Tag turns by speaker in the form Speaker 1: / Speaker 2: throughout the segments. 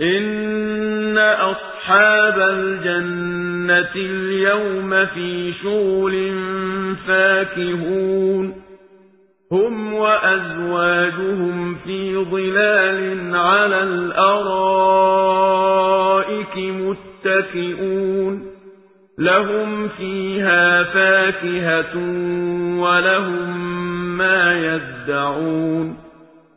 Speaker 1: إن أصحاب الجنة اليوم في شغل فاكهون. هم وأزواجهم في ظلال على الأرائك متكئون. لهم فيها فاكهة ولهم ما يدعون.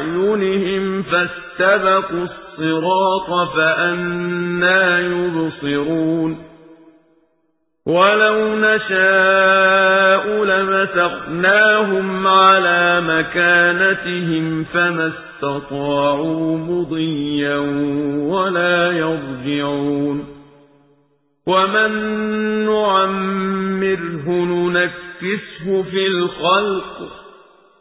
Speaker 1: أعينهم فاستبقوا الصراط فأنا يبصرون. ولو نشاء لمسخناهم على مكانتهم فما استطاعوا مضيا ولا يرجعون. ومن نعمره ننكسه في الخلق